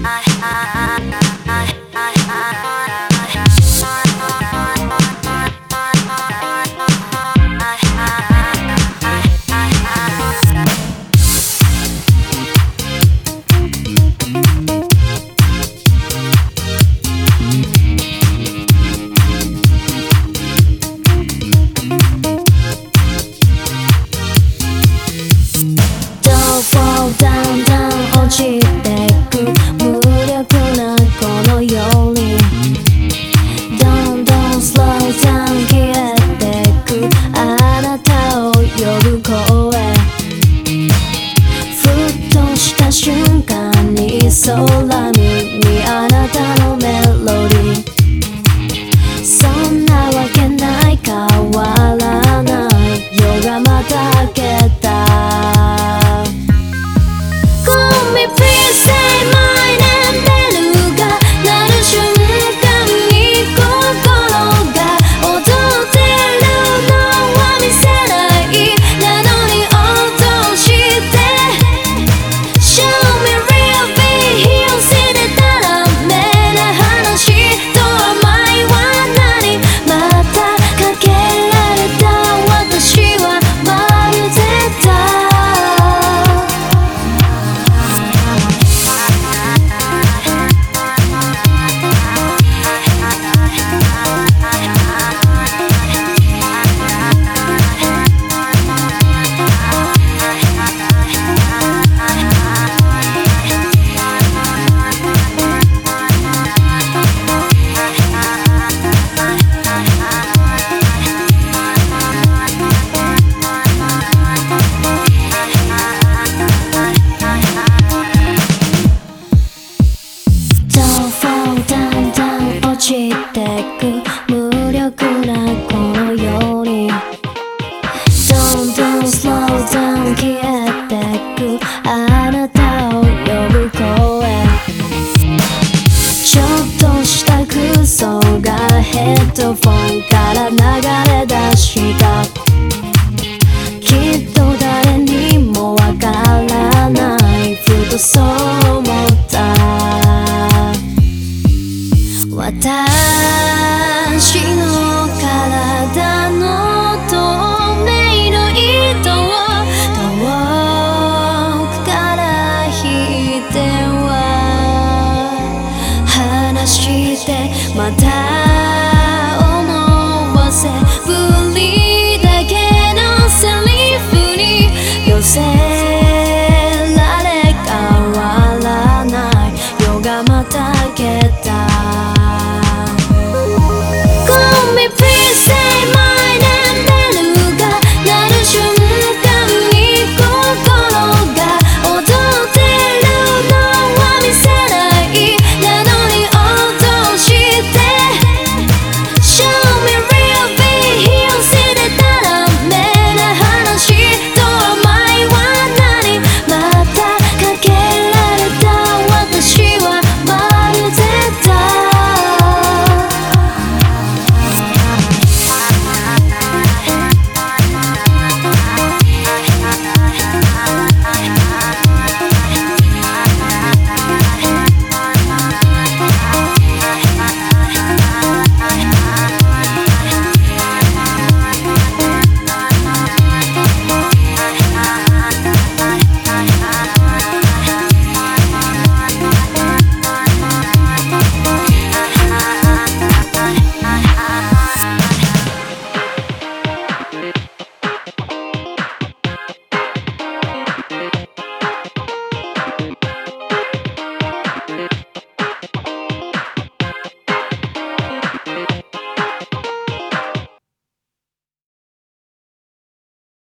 そ I get. ヘッドフォンから流れ出した。きっと誰にもわからないふとそう思った。私の体の透明の糸を遠くから引いては。話してまたがまたけた